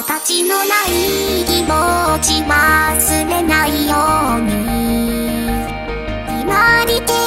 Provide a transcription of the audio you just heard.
形のない気持ち忘れないように。に